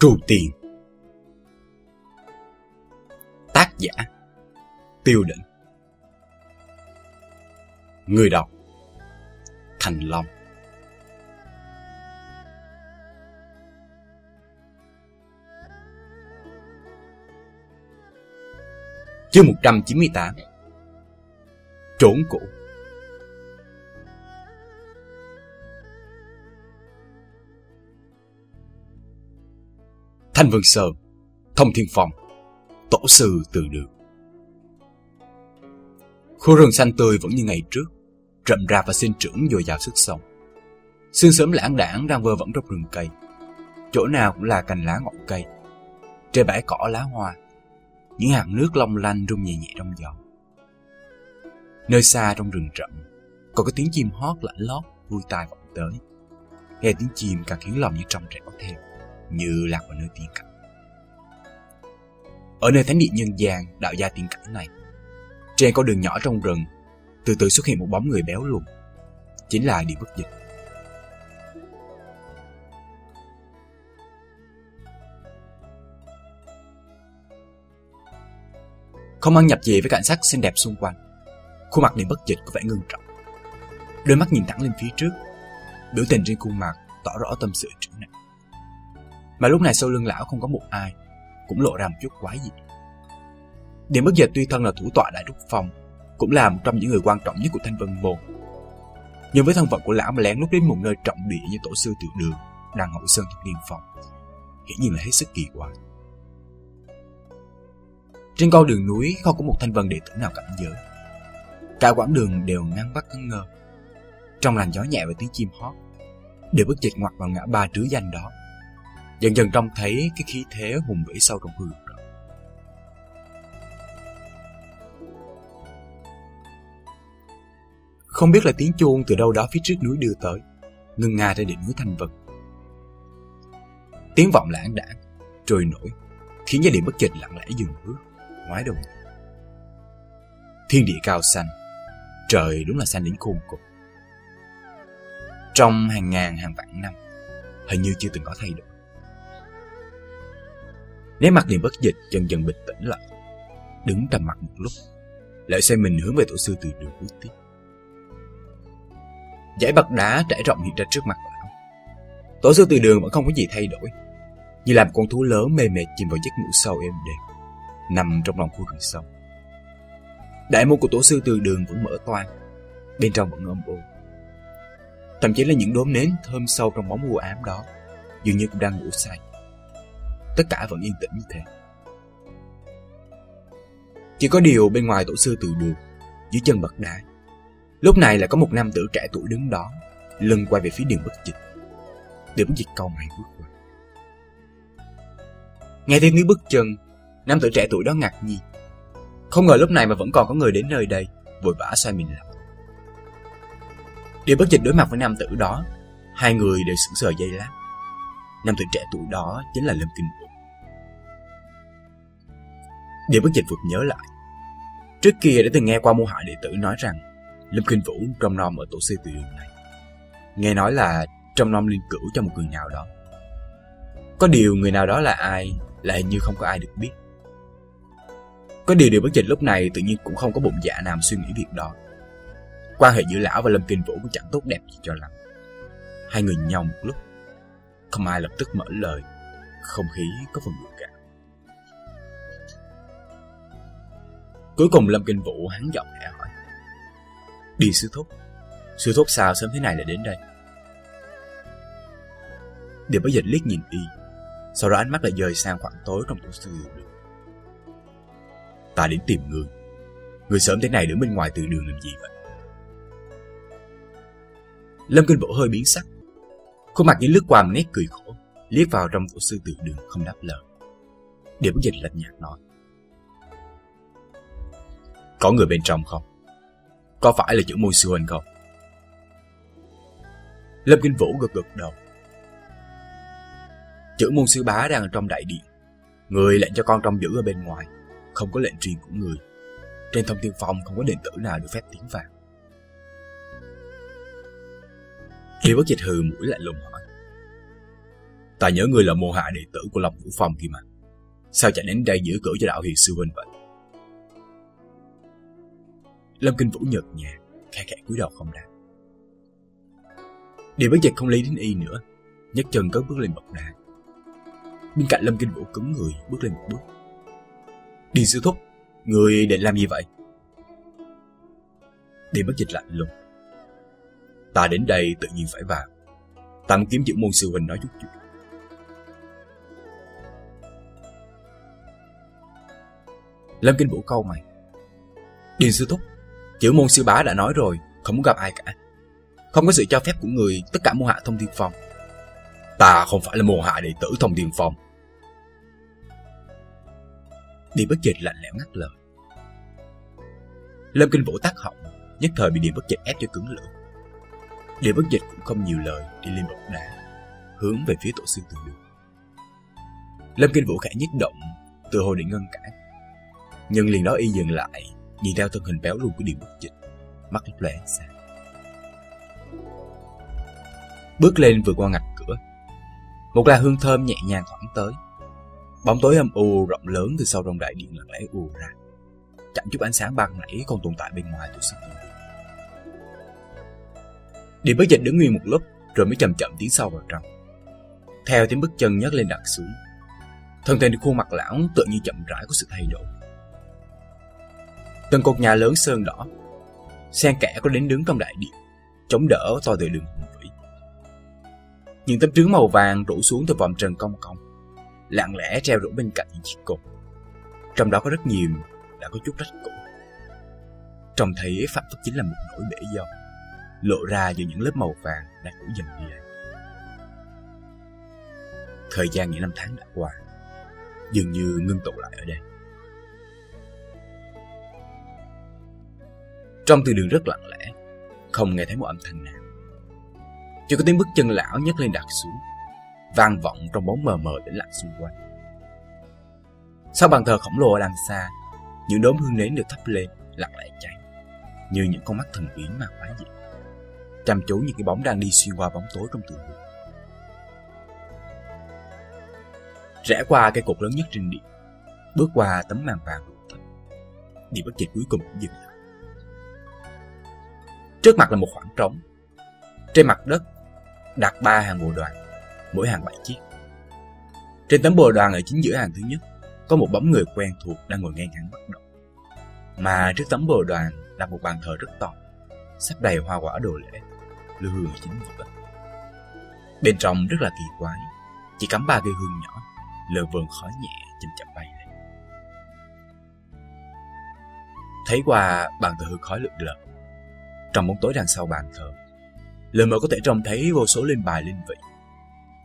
Trù tiền. Tác giả Tiêu định. Người đọc Thành Long. Chương 198 Trốn cũ. Thanh Vân Sơn, Thông Thiên Phong, Tổ sư từ đường. Khu rừng xanh tươi vẫn như ngày trước, Rậm rạp và sinh trưởng dồi dào sức sống. Sương sớm lãng đảng đang vơ vẩn trong rừng cây. Chỗ nào cũng là cành lá ngọn cây Trên bãi cỏ lá hoa, Những hạt nước long lanh rung nhẹ nhẹ trong gió. Nơi xa trong rừng rậm, Còn có tiếng chim hót lạnh lót vui tai vọng tới. Nghe tiếng chim càng khiến lòng như trong trẻo thêm như lạc vào nơi tiên cảnh. Ở nơi thánh địa nhân gian, đạo gia tiên cảnh này, Trên con đường nhỏ trong rừng, Từ từ xuất hiện một bóng người béo lùn, Chính là địa Bất Dịch. Không ăn nhập gì với cảnh sắc xinh đẹp xung quanh, Khuôn mặt Điện Bất Dịch có vẻ ngưng trọng. Đôi mắt nhìn thẳng lên phía trước, Biểu tình trên khuôn mặt tỏ rõ tâm sự trở nặng mà lúc này sau lưng lão không có một ai, Cũng lộ ra một chút quái dị. Điểm Bất Dịch tuy thân là thủ tọa Đại Trúc Phong, Cũng là một trong những người quan trọng nhất của Thanh Vân Môn. Nhưng với thân phận của lão mà lén lúc đến một nơi trọng địa như tổ sư tiểu đường, Đang ngẫu sơn trong điện phòng, Hiển nhiên là hết sức kỳ quái. Trên con đường núi không có một thanh vân đệ tử nào cảnh giới. Cả quãng đường đều ngang bắt ngân ngơ. Trong làn gió nhẹ và tiếng chim hót, Đều bước dịch ngoặt vào ngã ba trứ danh đó. Dần dần trông thấy cái khí thế hùng vĩ sâu trong hư Không biết là tiếng chuông từ đâu đó phía trước núi đưa tới Ngưng nga trên đỉnh núi Thanh Vân. Tiếng vọng lãng đãng, Trôi nổi Khiến gia đình bất chợt lặng lẽ dừng bước Ngoái đầu nhìn. Thiên địa cao xanh Trời đúng là xanh đến khôn cùng. Trong hàng ngàn hàng vạn năm Hình như chưa từng có thay đổi. Nét mặt liền bất dịch dần dần bình tĩnh lại. Đứng trầm mặt một lúc Lại xem mình hướng về tổ sư từ đường bước tiếp. Giải bậc đá trải rộng hiện ra trước mặt lão. Tổ sư từ đường vẫn không có gì thay đổi Như làm con thú lớn mê mệt chìm vào giấc ngủ sâu êm đềm Nằm trong lòng khu rừng sâu. Đại môn của tổ sư từ đường vẫn mở toan, Bên trong vẫn ôm ô Thậm chí là những đốm nến thơm sâu trong bóng u ám đó Dường như cũng đang ngủ say. Tất cả vẫn yên tĩnh như thế. Chỉ có điều bên ngoài tổ sư từ đường, Dưới chân bậc đá. Lúc này là có một nam tử trẻ tuổi đứng đó, Lưng quay về phía đường bất dịch. Đường bất dịch cầu mày bước qua. Nghe thấy tiếng bước chân, Nam tử trẻ tuổi đó ngạc nhiên. Không ngờ lúc này mà vẫn còn có người đến nơi đây, Vội vã xoay mình lại. Điều bất dịch đối mặt với nam tử đó, Hai người đều sững sờ dây lát. Nam tử trẻ tuổi đó chính là Lâm Kinh Vũ. Điều bất dịch vụt nhớ lại. Trước kia đã từng nghe qua mô hại đệ tử nói rằng, Lâm Kinh Vũ trong nom ở tổ sư từ đường này. Nghe nói là trong nom liên cửu cho một người nào đó. Có điều người nào đó là ai là hình như không có ai được biết. Có điều điều bất dịch lúc này tự nhiên cũng không có bụng dạ nào suy nghĩ việc đó. Quan hệ giữa lão và Lâm Kinh Vũ cũng chẳng tốt đẹp gì cho lắm. Hai người nhau một lúc, Không ai lập tức mở lời. Không khí có phần gượng Cuối cùng Lâm Kinh Vũ hắn giọng khẽ hỏi. Đi sư thúc. Sư thúc sao sớm thế này lại đến đây? Điệp bất dịch liếc nhìn y, Sau đó ánh mắt lại dời sang khoảng tối trong tổ sư đường Ta đến tìm người Người sớm thế này đứng bên ngoài từ đường làm gì vậy? Lâm Kinh Vũ hơi biến sắc. Khuôn mặt như lướt qua một nét cười khổ, Liếc vào trong tổ sư tự đường không đáp lời. Điệp bất dịch lạnh nhạt nói. Có người bên trong không có phải là chữ môi sư huynh không? Lâm Kinh Vũ gật gật đầu. Chữ môn sư bá đang ở trong đại điện. Người lệnh cho con trong giữ ở bên ngoài. Không có lệnh truyền của người. Trên thông thiên phòng không có điện tử nào được phép tiến vào. Khi bất dịch hừ mũi lại lùng hỏi. Ta nhớ người là mô hạ đệ tử của Long Vũ Phong kia mà. Sao chạy đến đây giữ cửa cho đạo hiền sư huynh vậy? Lâm Kinh Vũ nhợt nhạt, khẽ khẽ cúi đầu không đáp. Điều bất dịch không lý đến y nữa, nhấc chân cất bước lên bậc đá. Bên cạnh Lâm Kinh Vũ cứng người bước lên một bước. Điền sư thúc, người định làm gì vậy? Điền bất dịch lạnh lùng. Ta đến đây tự nhiên phải vào. Ta muốn kiếm chữ môn sư huynh nói chút chuyện. Lâm Kinh Vũ câu mày. Điền sư thúc, chữ môn sư bá đã nói rồi, không muốn gặp ai cả. Không có sự cho phép của người, tất cả môn hạ thông thiên phong. Ta không phải là môn hạ đệ tử thông thiên phong. Điền bất dịch lạnh lẽo ngắt lời. Lâm Kinh Vũ tác họng, nhất thời bị Điền bất dịch ép cho cứng lưỡi. Điền bất dịch cũng không nhiều lời đi lên bậc đá, hướng về phía tổ sư tương đường. Lâm Kinh Vũ khẽ nhích động, từ hồi định ngân cản. Nhưng liền đó y dừng lại, nhìn theo thân hình béo luôn của Điền bất dịch, mắt lấp lóe xa. Bước lên vừa qua ngạch cửa, một là hương thơm nhẹ nhàng thoảng tới, Bóng tối âm u rộng lớn từ sau trong đại điện lặng lẽ ùa ra. Chẳng chút ánh sáng ban nãy còn tồn tại bên ngoài tủ sắt tử Điểm bất dịch đứng nguyên một lúc rồi mới chậm chậm tiến sâu vào trong. Theo tiếng bước chân nhấc lên đặt xuống, thân thể khuôn mặt lão tự như chậm rãi có sự thay đổi. Từng cột nhà lớn sơn đỏ, xen kẽ có đến đứng trong đại điện, chống đỡ to từ đường hùng vĩ. Những tấm trứng màu vàng rủ xuống từ vòng trần cong cong, lặng lẽ treo rủ bên cạnh những chiếc cột. Trong đó có rất nhiều đã có chút rách cũ. Trông thấy phạm phất chính là một nỗi bể dâu, lộ ra giữa những lớp màu vàng đang cũ dần đi lên. Thời gian những năm tháng đã qua, dường như ngưng tụ lại ở đây. Trong từ đường rất lặng lẽ, không nghe thấy một âm thanh nào. Chỉ có tiếng bước chân lão nhấc lên đặt xuống, vang vọng trong bóng mờ mờ tĩnh lặng xung quanh. Sau bàn thờ khổng lồ ở đằng xa, những đốm hương nến được thắp lên, lặng lẽ cháy, như những con mắt thần bí mà quái dị, chăm chú những cái bóng đang đi xuyên qua bóng tối trong tường đường. Rẽ qua cây cột lớn nhất trên điện, bước qua tấm màn vàng rụng thật, đi bất chợt cuối cùng cũng dừng lại. Trước mặt là một khoảng trống. Trên mặt đất đặt ba hàng bồ đoàn mỗi hàng bảy chiếc. Trên tấm bồ đoàn ở chính giữa hàng thứ nhất, có một bóng người quen thuộc đang ngồi ngay ngắn bất động. Mà trước tấm bồ đoàn là một bàn thờ rất to, sắp đầy hoa quả đồ lễ, lưu hương ở chính giữa. Bên trong rất là kỳ quái, chỉ cắm ba cây hương nhỏ, lờ vờn khói nhẹ chậm chậm bay lên. Thấy qua bàn thờ hương khói lượn lờ, trong bóng tối đằng sau bàn thờ, lờ mờ có thể trông thấy vô số linh bài linh vị.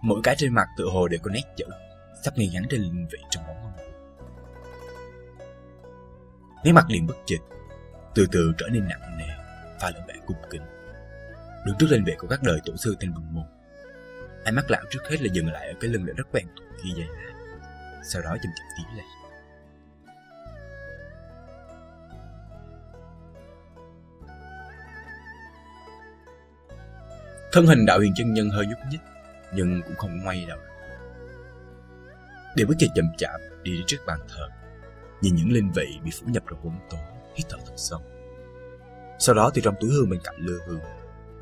Mỗi cái trên mặt tự hồ đều có nét chữ Sắp ngay ngắn trên linh vị trong bóng mông Nét mặt liền bất chợt Từ từ trở nên nặng nề Và lẫn vẻ cung kính. Đứng trước linh vị của các đời tổ sư tên bằng môn Ánh mắt lão trước hết là dừng lại ở cái lưng đã rất quen thuộc kia dây Sau đó chậm chậm tiến lên. Thân hình đạo huyền chân nhân hơi nhúc nhích nhưng cũng không ngoay đâu. Để bước chạy chậm chạp đi đến trước bàn thờ, nhìn những linh vị bị phủ nhập trong bóng tối, hít thở thật sâu. Sau đó từ trong túi hương bên cạnh lư hương,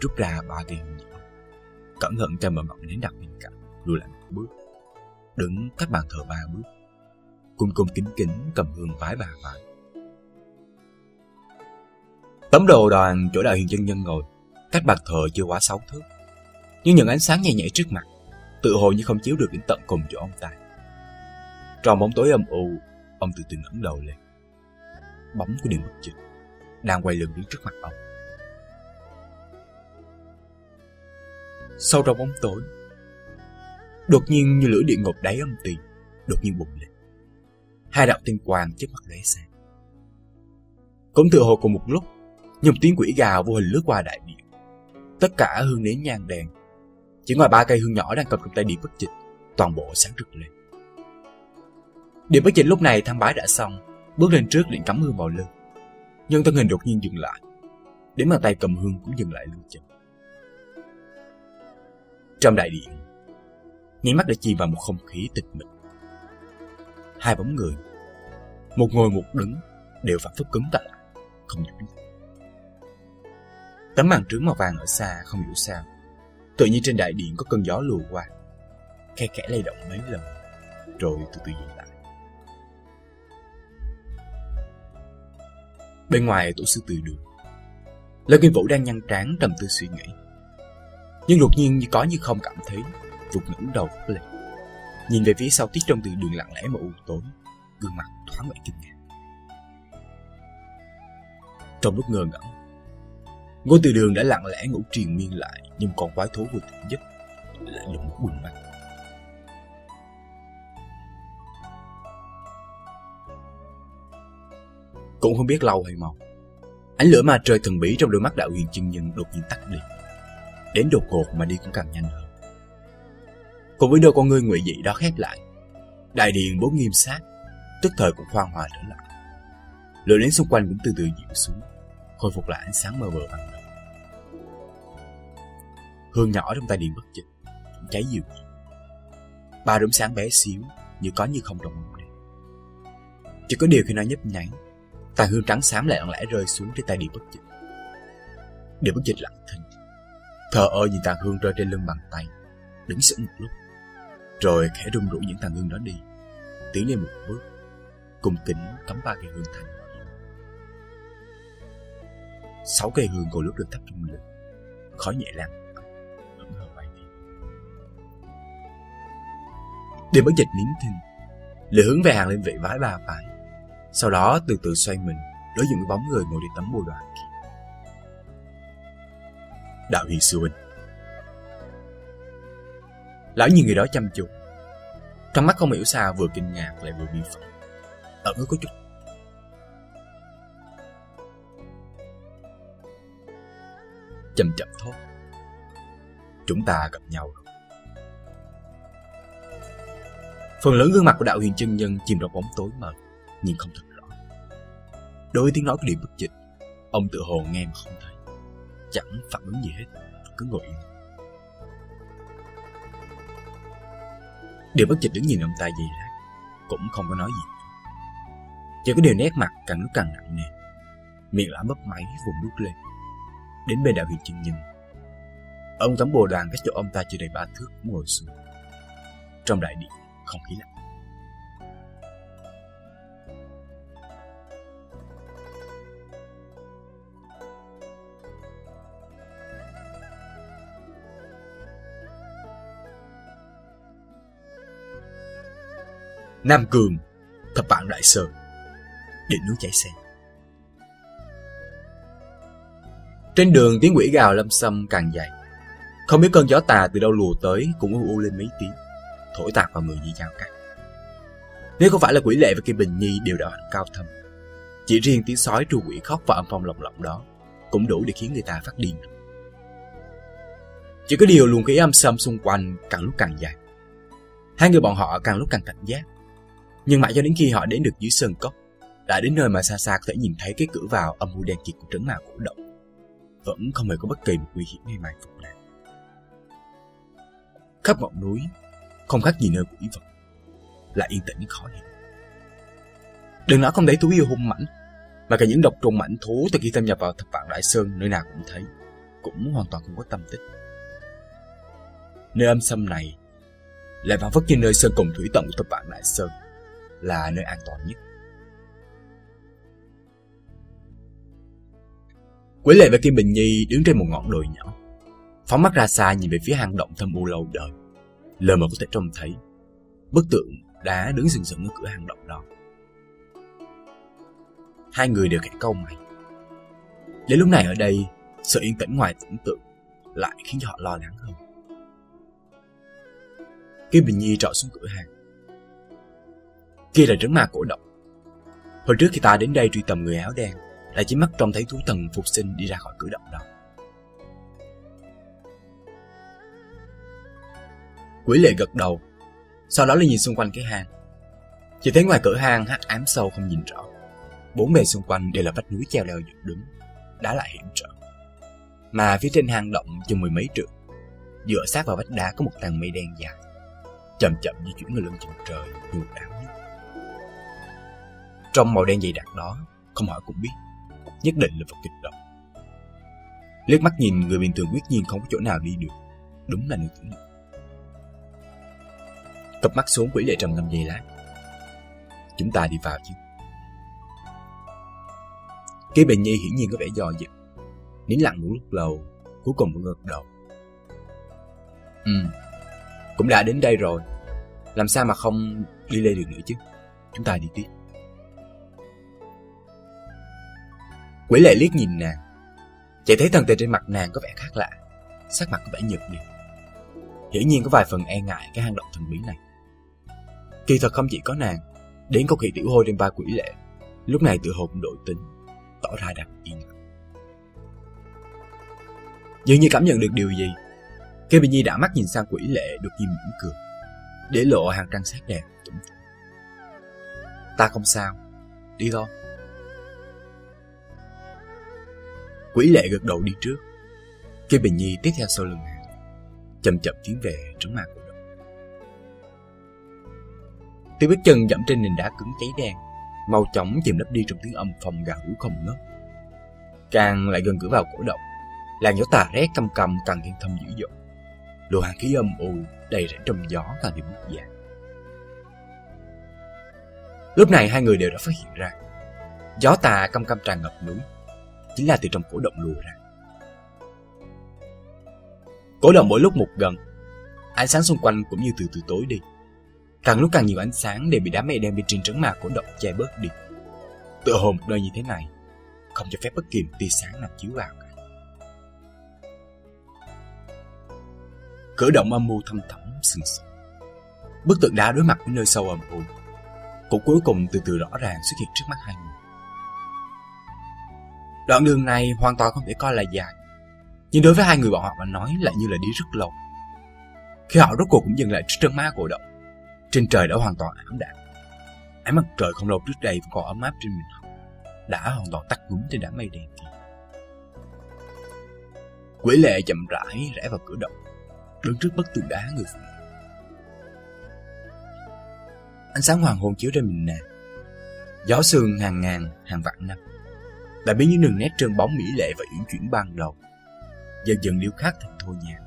rút ra ba cây hương nhỏ, cẩn thận cho mở ngọn đến đặt bên cạnh, lùi lại một bước, đứng cách bàn thờ ba bước, cung cung kính kính cầm hương vái bà vái. Tấm đồ đoàn chỗ đạo hiền chân nhân ngồi, cách bàn thờ chưa quá sáu thước, nhưng những ánh sáng nhẹ nhẹ trước mặt, tự hồ như không chiếu được đến tận cùng chỗ ông ta. Trong bóng tối âm u, ông từ từ ngẩng đầu lên. Bóng của điện bất trời đang quay lưng đứng trước mặt ông. Sau trong bóng tối, đột nhiên như lửa địa ngục đáy âm tì đột nhiên bùng lên. Hai đạo tiên quang trước mặt lóe sáng. Cũng tự hồ cùng một lúc, như tiếng quỷ gào vô hình lướt qua đại điện. Tất cả hương nến nhang đèn chỉ ngoài ba cây hương nhỏ đang cầm trong tay Điệp Bất Dịch, toàn bộ sáng rực lên. Điệp Bất Dịch lúc này thăng bái đã xong, bước lên trước liền cắm hương vào lưng. Nhưng thân hình đột nhiên dừng lại, đến bàn tay cầm hương cũng dừng lại lưng chân. Trong đại điện, Nhảy mắt đã chìm vào một không khí tịch mịch. Hai bóng người, một ngồi một đứng, đều phản phất cứng tại không nhúc nhích. Tấm màn trướng màu vàng ở xa không hiểu sao, tự nhiên trên đại điện có cơn gió lùa qua, khe khẽ lay động mấy lần, rồi từ từ dừng lại. Bên ngoài tổ sư từ đường, Lê Kim Vũ đang nhăn trán trầm tư suy nghĩ. Nhưng đột nhiên như có như không cảm thấy, vụt ngẩng đầu lên. Nhìn về phía sau tiết trong từ đường lặng lẽ mà u tối, gương mặt thoáng vẻ kinh ngạc. Trong lúc ngơ ngẩn, Ngô Từ Đường đã lặng lẽ ngủ triền miên lại, nhưng còn quái thú vừa tỉnh giấc lại lùng buồn mắt. Cũng không biết lâu hay mau. Ánh lửa ma trời thần bí trong đôi mắt đạo huyền chân nhân đột nhiên tắt đi. Đến đột ngột mà đi cũng càng nhanh hơn. Cùng với đôi con ngươi ngụy dị đó khép lại, đại điện bố nghiêm sát, tức thời cũng khoan hòa trở lại. Lửa đến xung quanh cũng từ từ dịu xuống, khôi phục lại ánh sáng mờ mờ ban đầu. Hương nhỏ trong tay điện bất chợt cháy dịu. Ba đốm sáng bé xíu, như có như không trong bóng đêm. Chỉ có điều khi nó nhấp nháy, tàn hương trắng xám lại lặng lẽ rơi xuống trên tay điện bất chợt. Điện bất chợt lặng thinh, thờ ơ nhìn tàn hương rơi trên lưng bàn tay, đứng sững một lúc, rồi khẽ rung rủi những tàn hương đó đi, tiến lên một bước, cùng kính cắm ba cây hương thành sáu cây hương cầu lúc được thắp trong lửa khói nhẹ lan đêm bất dịch nín thinh, lửa hướng về hàng lên vị vái ba vái sau đó từ từ xoay mình, đối diện với bóng người ngồi trên tấm bồ đoàn kia. Đạo hiền sư huynh. Lão nhìn người đó chăm chú. Trong mắt không hiểu sao vừa kinh ngạc lại vừa bi phẫn. Ở ngứa có chút. Chậm chậm thốt chúng ta gặp nhau rồi. Phần lớn gương mặt của đạo huyền chân nhân chìm trong bóng tối mờ nhìn không thật rõ. Đối với tiếng nói của điểm bất dịch ông tự hồ nghe mà không thấy. Chẳng phản ứng gì hết, cứ ngồi yên. Điều bất dịch đứng nhìn ông ta gì lát, cũng không có nói gì. Chỉ có điều nét mặt càng lúc càng nặng nề, miệng lã bấp máy vùng đút lên. Đến bên đạo huyền chân nhân ông tấm bồ đoàn cách chỗ ông ta chưa đầy ba thước ngồi xuống. Trong đại điện không khí lạnh. Nam Cường, thập vạn đại sơn, đỉnh núi chảy sen. Trên đường tiếng quỷ gào lâm xâm càng dài. Không biết cơn gió tà từ đâu lùa tới cũng u u lên mấy tiếng, thổi tạt vào người như dao cắt. Nếu không phải là quỷ lệ và Kim Bình Nhi đều đạo hạnh cao thâm, chỉ riêng tiếng sói tru quỷ khóc và âm phong lộng lộng đó cũng đủ để khiến người ta phát điên. Chỉ có điều luồng khí âm sâm xung quanh càng lúc càng dài. Hai người bọn họ càng lúc càng cảnh giác. Nhưng mãi cho đến khi họ đến được dưới sơn cốc, đã đến nơi mà xa xa có thể nhìn thấy cái cửa vào âm u đen kịt của trấn ma cổ động vẫn không hề có bất kỳ một nguy hiểm hay mai phục nào. Khắp ngọn núi, không khác gì nơi quỷ vật, là yên tĩnh khó hiểu. Đừng nói không thấy thú yêu hung mãnh, mà cả những độc trùng mãnh thú từ khi thâm nhập vào thập vạn đại sơn nơi nào cũng thấy, cũng hoàn toàn không có tâm tích. Nơi âm xâm này lại phản phất như nơi sơn cùng thủy tận của thập vạn đại sơn, là nơi an toàn nhất. Quỷ lệ và Kim Bình Nhi đứng trên một ngọn đồi nhỏ, phóng mắt ra xa nhìn về phía hang động thâm u lâu đời. Lờ mờ có thể trông thấy bức tượng đá đứng sừng sững ở cửa hang động đó. Hai người đều khẽ câu mày. Đến lúc này ở đây, sự yên tĩnh ngoài tưởng tượng lại khiến cho họ lo lắng hơn. Kim Bình Nhi trọ xuống cửa hàng. Kia là trấn ma cổ động. Hồi trước khi ta đến đây truy tầm người áo đen, đã chỉ mắt trông thấy thú thần phục sinh đi ra khỏi cửa động đó. Quỷ lệ gật đầu, sau đó là nhìn xung quanh cái hang. Chỉ thấy ngoài cửa hang hắc ám sâu không nhìn rõ. Bốn bề xung quanh đều là vách núi treo leo dựng đứng, đá lại hiểm trở. Mà phía trên hang động chừng mười mấy trượng, dựa sát vào vách đá có một tầng mây đen dài. chậm chậm di chuyển người lưng chừng trời Dù một nhất. Trong màu đen dày đặc đó, không hỏi cũng biết, nhất định là vật kịch độc. Liếc mắt nhìn người bình thường quyết nhiên không có chỗ nào đi được, đúng là nữ tử. Cặp mắt xuống quỷ lệ trầm ngâm giây lát. Chúng ta đi vào chứ. Kế bệnh nhi hiển nhiên có vẻ do dự. Nín lặng một lúc lâu, cuối cùng vẫn ngược đầu. Ừ, cũng đã đến đây rồi. Làm sao mà không đi lên được nữa chứ? Chúng ta đi tiếp. Quỷ lệ liếc nhìn nàng. chạy thấy thần thể trên mặt nàng có vẻ khác lạ. Sắc mặt có vẻ nhợt đi. Hiển nhiên có vài phần e ngại cái hang động thần bí này. Kỳ thật không chỉ có nàng, đến câu kỳ tiểu hôi trên ba quỷ lệ, lúc này tự hồ cũng đổi tính, tỏ ra đặc yên Dường như cảm nhận được điều gì, Kê Bình Nhi đã mắt nhìn sang quỷ lệ được nhìn mỉm cười, để lộ hàng răng sát đẹp. Ta không sao, đi thôi. Quỷ lệ gật đầu đi trước, Kê Bình Nhi tiếp theo sau lưng nàng, chậm chậm tiến về trấn mặt. Tiếng bước chân dẫm trên nền đá cứng cháy đen, mau chóng chìm lấp đi trong tiếng âm phòng gà hú không ngớt. Càng lại gần cửa vào cổ động, làn gió tà rét căm căm càng thêm thâm dữ dội. lùa hàng khí âm u đầy rẫy trong gió càng thêm bút dạng. Lúc này hai người đều đã phát hiện ra, gió tà căm căm tràn ngập núi, chính là từ trong cổ động lùa ra. Cổ động mỗi lúc một gần, ánh sáng xung quanh cũng như từ từ tối đi. Càng lúc càng nhiều ánh sáng để bị đám mây đen bên trên trấn mạc của động che bớt đi. Tựa hồ một nơi như thế này, không cho phép bất kỳ tia sáng nào chiếu vào cả. Cửa động âm mưu thâm thẳm sừng sững. Bức tượng đá đối mặt với nơi sâu âm u, cũng cuối cùng từ từ rõ ràng xuất hiện trước mắt hai người. Đoạn đường này hoàn toàn không thể coi là dài, nhưng đối với hai người bọn họ mà nói lại như là đi rất lâu. Khi họ rốt cuộc cũng dừng lại trước trấn ma cổ động, trên trời đã hoàn toàn ảm đạm. Ánh mặt trời không lâu trước đây vẫn còn ấm áp trên mình họ, đã hoàn toàn tắt ngúm trên đám mây đen kia. Quỷ lệ chậm rãi rẽ vào cửa động, đứng trước bức tường đá người phụ nữ. Ánh sáng hoàng hôn chiếu trên mình nàng. Gió sương hàng ngàn, hàng vạn năm đã biến những đường nét trơn bóng mỹ lệ và uyển chuyển ban đầu dần dần điêu khắc thành thô nhạt.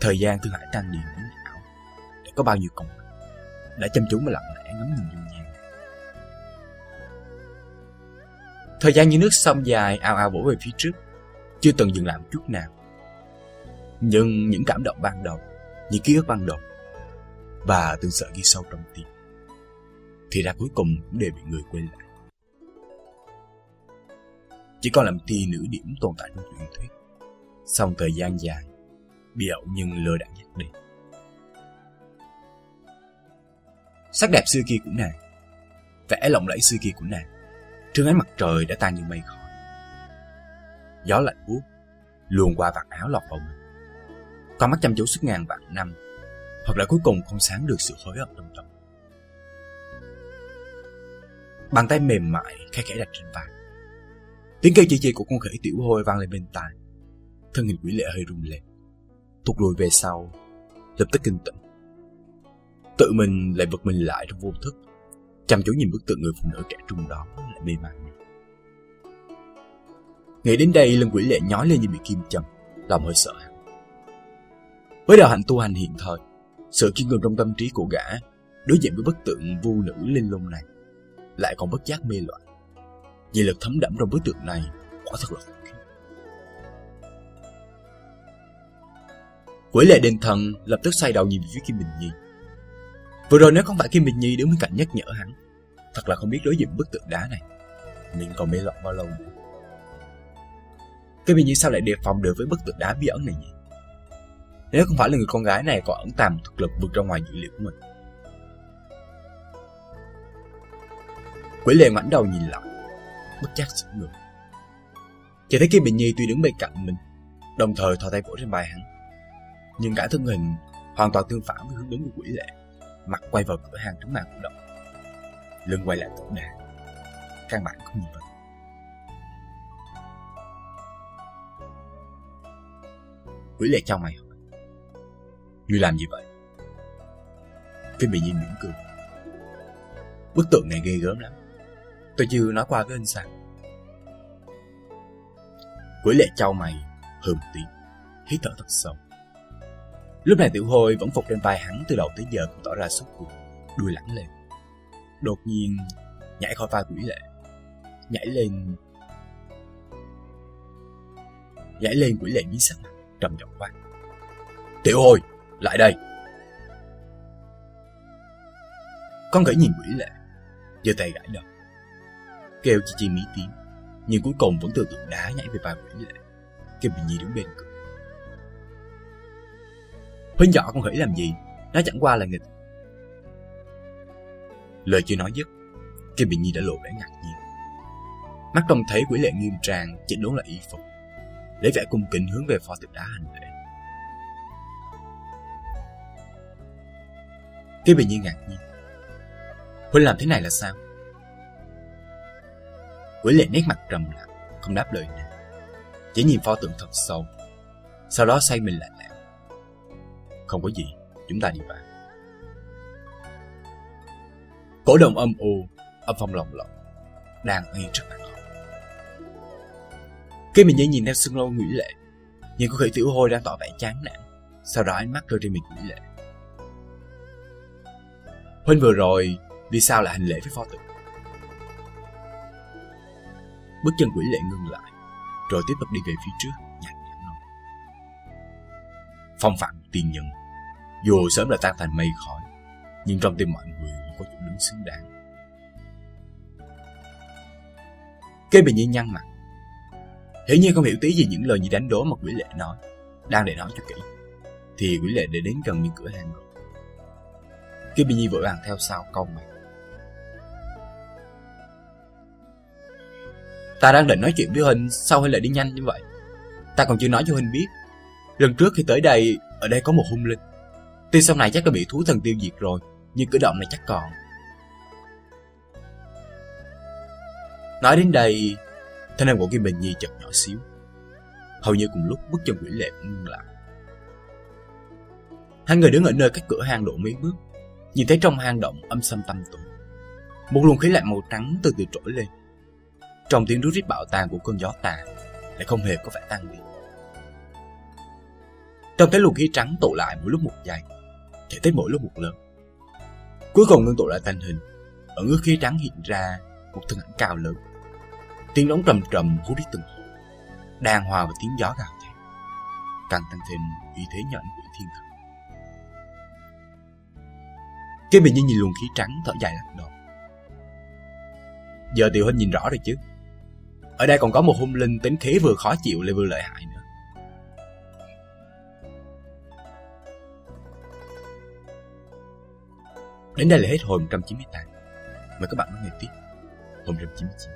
Thời gian Thương Hải tan điền biến có bao nhiêu công đã chăm chú mà lặng lẽ ngắm nhìn dung nhan. Thời gian như nước sông dài ao ao vỗ về phía trước, chưa từng dừng lại một chút nào. Nhưng những cảm động ban đầu, những ký ức ban đầu và từng sợ ghi sâu trong tim, thì ra cuối cùng cũng đều bị người quên lại chỉ còn làm ti nữ điểm tồn tại trong truyền thuyết. Xong thời gian dài, bị ẩu nhưng lừa đảo nhắc đi Sắc đẹp xưa kia của nàng, Vẻ lộng lẫy xưa kia của nàng. Trương ánh mặt trời đã tan như mây khói. Gió lạnh buốt Luồn qua vạt áo lọt vào mình. Con mắt chăm chú suốt ngàn vạn năm, Hoặc là cuối cùng không sáng được sự hối hận trong tâm Bàn tay mềm mại khẽ khẽ đặt trên vai. Tiếng kêu chi chi của con khỉ tiểu hôi vang lên bên tai. Thân hình quỷ lệ hơi rung lên. Thụt lùi về sau, Lập tức kinh tĩnh. Tự mình lại vật mình lại trong vô thức. Chăm chú nhìn bức tượng người phụ nữ trẻ trung đó lại mê man Nghĩ đến đây lưng quỷ lệ nhói lên như bị kim châm, Lòng hơi sợ hãi. Với đạo hạnh tu hành hiện thời, Sự kiên cường trong tâm trí của gã Đối diện với bức tượng vu nữ linh lung này Lại còn bất giác mê loạn. Dị lực thấm đẫm trong bức tượng này Quả thật là khủng khiếp. Quỷ lệ đền thần lập tức xoay đầu nhìn về phía Kim Bình Nhi. Vừa rồi nếu không phải Kim Bình Nhi đứng bên cạnh nhắc nhở hắn, thật là không biết đối diện bức tượng đá này, mình còn mê loạn bao lâu nữa. Kim Bình Nhi sao lại đề phòng được với bức tượng đá bí ẩn này nhỉ? Nếu không phải là người con gái này có ẩn tàng thực lực vượt ra ngoài dữ liệu của mình. Quỷ lệ ngoảnh đầu nhìn lại, bất giác sững người. Chỉ thấy Kim Bình Nhi tuy đứng bên cạnh mình, đồng thời thò tay vỗ trên bài hắn, nhưng cả thân hình hoàn toàn tương phản với hướng đứng của quỷ lệ mặt quay vào cửa hàng trứng màn của động lưng quay lại tổng đà căn bản không nhìn vào quỷ lệ trong mày hỏi ngươi làm gì vậy Kim Bị nhìn mỉm cười. Bức tượng này ghê gớm lắm. Tôi chưa nói qua với anh sao. Quỷ lệ trao mày, hừm tiếng, hít thở thật sâu. Lúc này tiểu hôi vẫn phục trên vai hắn từ đầu tới giờ cũng tỏ ra sốt cuộc, đuôi lẳng lên. Đột nhiên nhảy khỏi vai quỷ lệ, nhảy lên nhảy lên quỷ lệ biến sắc mặt, trầm giọng quát. Tiểu hôi, lại đây! Con gãy nhìn quỷ lệ, giơ tay gãi đầu. Kêu chi chi mí tiếng, nhưng cuối cùng vẫn từ tượng đá nhảy về vai quỷ lệ. Kêu bị nhi đứng bên cửa. Huynh nhỏ con khỉ làm gì, nó chẳng qua là nghịch. Lời chưa nói dứt, Kim Bị Nhi đã lộ vẻ ngạc nhiên. Mắt trông thấy quỷ lệ nghiêm trang, chỉnh đốn là y phục. Lấy vẻ cung kính hướng về pho tượng đá hành lễ. Kim Bị Nhi ngạc nhiên. Huynh làm thế này là sao? Quỷ lệ nét mặt trầm lặng, không đáp lời nào. Chỉ nhìn pho tượng thật sâu. Sau đó xoay mình lại lẽo. Không có gì, chúng ta đi vào. Cổ đồng âm u, âm phong lồng lộng, đang ngay trước mặt họ. Khi mình nhảy nhìn theo sương lâu nguyễn lệ, nhìn cô khỉ tiểu hôi đang tỏ vẻ chán nản. Sau đó ánh mắt rơi trên mình nguyễn lệ. Huynh vừa rồi, vì sao lại hành lễ với pho tượng? Bước chân quỷ lệ ngưng lại, rồi tiếp tục đi về phía trước, nhàn nhã nói. Phong phạm tiên nhân, dù sớm đã tan thành mây khói, nhưng trong tim mọi người có chỗ đứng xứng đáng. Kế bị nhiên nhăn mặt. Hiển nhiên không hiểu tí gì những lời như đánh đố mà quỷ lệ nói. Đang để nói cho kỹ. Thì quỷ lệ để đến gần những cửa hàng rồi. Kế bị nhi vội vàng theo sau câu mày. Ta đang định nói chuyện với Huynh, sao Huynh lại đi nhanh như vậy? Ta còn chưa nói cho Huynh biết. Lần trước khi tới đây, ở đây có một hung linh. Tuy sau này chắc đã bị thú thần tiêu diệt rồi, nhưng cử động này chắc còn. Nói đến đây, thanh âm của Kim Bình Nhi chật nhỏ xíu. Hầu như cùng lúc bước chân quỷ lệ cũng ngưng lại. Hai người đứng ở nơi cách cửa hang độ mấy bước, nhìn thấy trong hang động âm xâm tâm tụ. Một luồng khí lạnh màu trắng từ từ trỗi lên. Trong tiếng rút rít bạo tàn của cơn gió tà, lại không hề có vẻ tăng đi. Trong cái luồng khí trắng tụ lại mỗi lúc một dài, thể tới mỗi lúc một lớn. Cuối cùng ngưng tụ lại thành hình, ở ngứa khí trắng hiện ra một thân ảnh cao lớn. Tiếng đóng trầm trầm hú đi từng hồi, đàn hòa với tiếng gió gào thét, càng tăng thêm uy thế nhẫn của thiên thần. Cái bình như nhìn luồng khí trắng thở dài lắc đầu. Giờ tiểu huynh nhìn rõ rồi chứ. Ở đây còn có một hung linh tính khí vừa khó chịu lại vừa lợi hại nữa. Đến đây là hết hồi 198. Mời các bạn đón nghe tiếp hồi 199.